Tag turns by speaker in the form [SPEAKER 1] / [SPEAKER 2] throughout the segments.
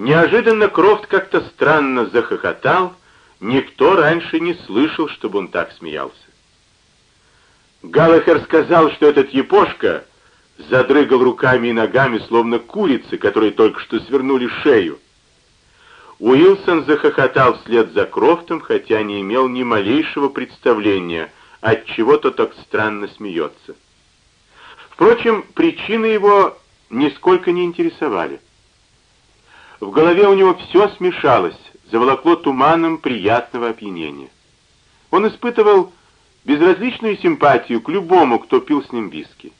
[SPEAKER 1] Неожиданно Крофт как-то странно захохотал, никто раньше не слышал, чтобы он так смеялся. Галлахер сказал, что этот епошка задрыгал руками и ногами, словно курицы, которые только что свернули шею. Уилсон захохотал вслед за Крофтом, хотя не имел ни малейшего представления, от чего то так странно смеется. Впрочем, причины его нисколько не интересовали. В голове у него все смешалось, заволокло туманом приятного опьянения. Он испытывал безразличную симпатию к любому, кто пил с ним виски.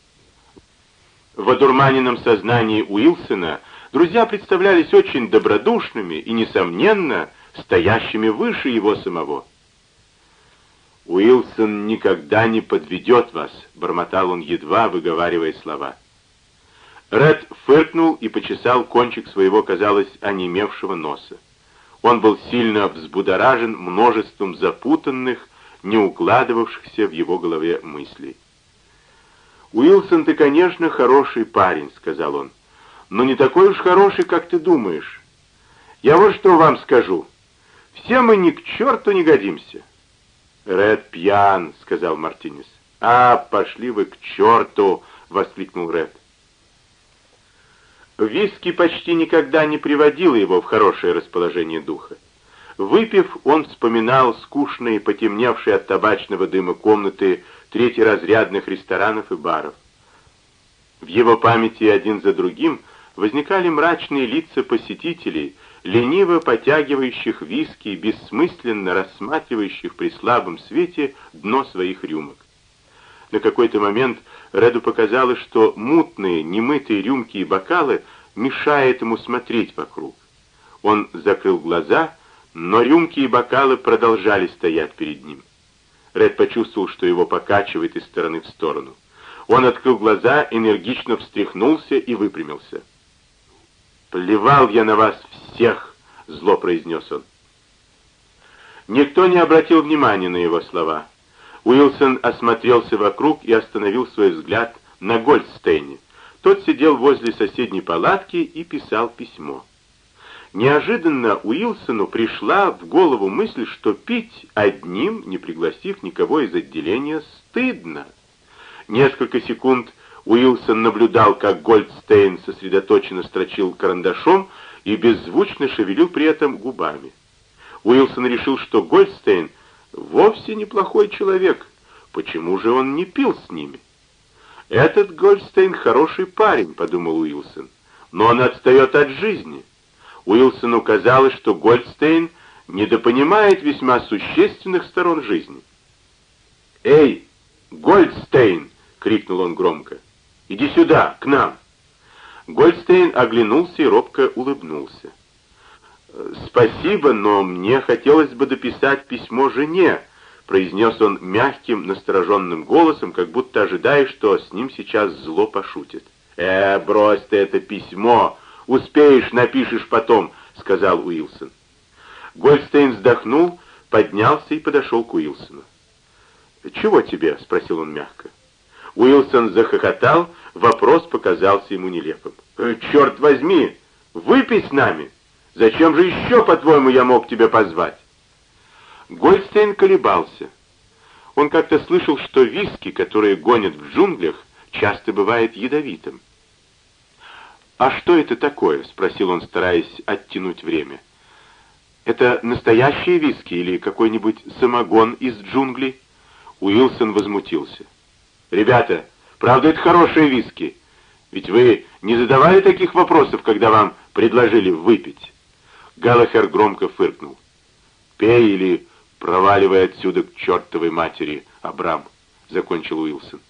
[SPEAKER 1] В одурманенном сознании Уилсона друзья представлялись очень добродушными и, несомненно, стоящими выше его самого. «Уилсон никогда не подведет вас», — бормотал он, едва выговаривая слова. Ред фыркнул и почесал кончик своего, казалось, онемевшего носа. Он был сильно взбудоражен множеством запутанных, не укладывавшихся в его голове мыслей. «Уилсон, ты, конечно, хороший парень», — сказал он, — «но не такой уж хороший, как ты думаешь. Я вот что вам скажу. Все мы ни к черту не годимся». «Ред пьян», — сказал Мартинес. «А, пошли вы к черту!» — воскликнул Ред. Виски почти никогда не приводило его в хорошее расположение духа. Выпив, он вспоминал скучные, потемневшие от табачного дыма комнаты третьеразрядных ресторанов и баров. В его памяти один за другим возникали мрачные лица посетителей, лениво потягивающих виски и бессмысленно рассматривающих при слабом свете дно своих рюмок. На какой-то момент Реду показалось, что мутные, немытые рюмки и бокалы мешают ему смотреть вокруг. Он закрыл глаза, но рюмки и бокалы продолжали стоять перед ним. Ред почувствовал, что его покачивает из стороны в сторону. Он открыл глаза, энергично встряхнулся и выпрямился. «Плевал я на вас всех!» — зло произнес он. Никто не обратил внимания на его слова. Уилсон осмотрелся вокруг и остановил свой взгляд на Гольдстейне. Тот сидел возле соседней палатки и писал письмо. Неожиданно Уилсону пришла в голову мысль, что пить одним, не пригласив никого из отделения, стыдно. Несколько секунд Уилсон наблюдал, как Гольдстейн сосредоточенно строчил карандашом и беззвучно шевелил при этом губами. Уилсон решил, что Гольдстейн вовсе неплохой человек. Почему же он не пил с ними? «Этот Гольдстейн хороший парень», — подумал Уилсон, — «но он отстает от жизни». Уилсону казалось, что Гольдстейн недопонимает весьма существенных сторон жизни. «Эй, Гольдстейн!» — крикнул он громко. «Иди сюда, к нам!» Гольдстейн оглянулся и робко улыбнулся. «Спасибо, но мне хотелось бы дописать письмо жене», произнес он мягким, настороженным голосом, как будто ожидая, что с ним сейчас зло пошутит. «Э, брось ты это письмо! Успеешь, напишешь потом», — сказал Уилсон. Гольдстейн вздохнул, поднялся и подошел к Уилсону. «Чего тебе?» — спросил он мягко. Уилсон захохотал, вопрос показался ему нелепым. «Э, «Черт возьми! Выпей с нами! Зачем же еще, по-твоему, я мог тебя позвать?» Гольдстейн колебался. Он как-то слышал, что виски, которые гонят в джунглях, часто бывает ядовитым. «А что это такое?» — спросил он, стараясь оттянуть время. «Это настоящие виски или какой-нибудь самогон из джунглей?» Уилсон возмутился. «Ребята, правда это хорошие виски? Ведь вы не задавали таких вопросов, когда вам предложили выпить?» Галлахер громко фыркнул. «Пей или проваливай отсюда к чертовой матери, Абрам», — закончил Уилсон.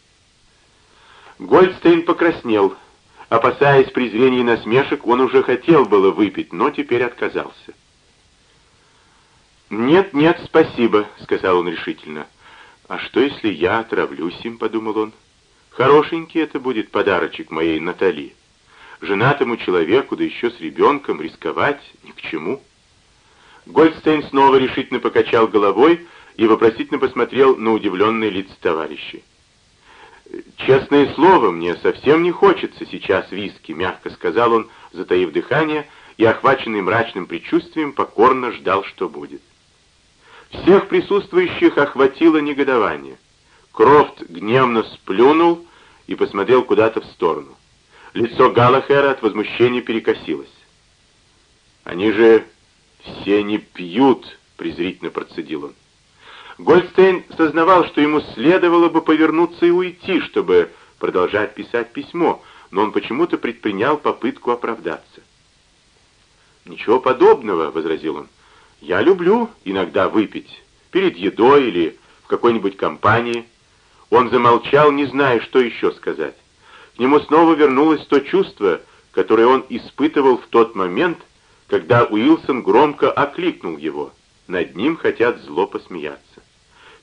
[SPEAKER 1] Гольдстейн покраснел. Опасаясь презрения и насмешек, он уже хотел было выпить, но теперь отказался. «Нет, нет, спасибо», — сказал он решительно. «А что, если я отравлюсь им?» — подумал он. «Хорошенький это будет подарочек моей Натали. Женатому человеку, да еще с ребенком, рисковать ни к чему». Гольдстейн снова решительно покачал головой и вопросительно посмотрел на удивленные лица товарищей. «Честное слово, мне совсем не хочется сейчас виски», — мягко сказал он, затаив дыхание, и, охваченный мрачным предчувствием, покорно ждал, что будет. Всех присутствующих охватило негодование. Крофт гневно сплюнул и посмотрел куда-то в сторону. Лицо Галлахера от возмущения перекосилось. «Они же все не пьют», — презрительно процедил он. Гольдстейн сознавал, что ему следовало бы повернуться и уйти, чтобы продолжать писать письмо, но он почему-то предпринял попытку оправдаться. «Ничего подобного», — возразил он. «Я люблю иногда выпить, перед едой или в какой-нибудь компании». Он замолчал, не зная, что еще сказать. К нему снова вернулось то чувство, которое он испытывал в тот момент, когда Уилсон громко окликнул его. Над ним хотят зло посмеяться.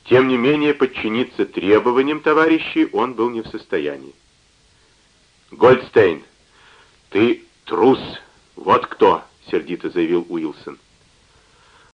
[SPEAKER 1] Тем не менее, подчиниться требованиям товарищей он был не в состоянии. «Гольдстейн, ты трус, вот кто!» — сердито заявил Уилсон.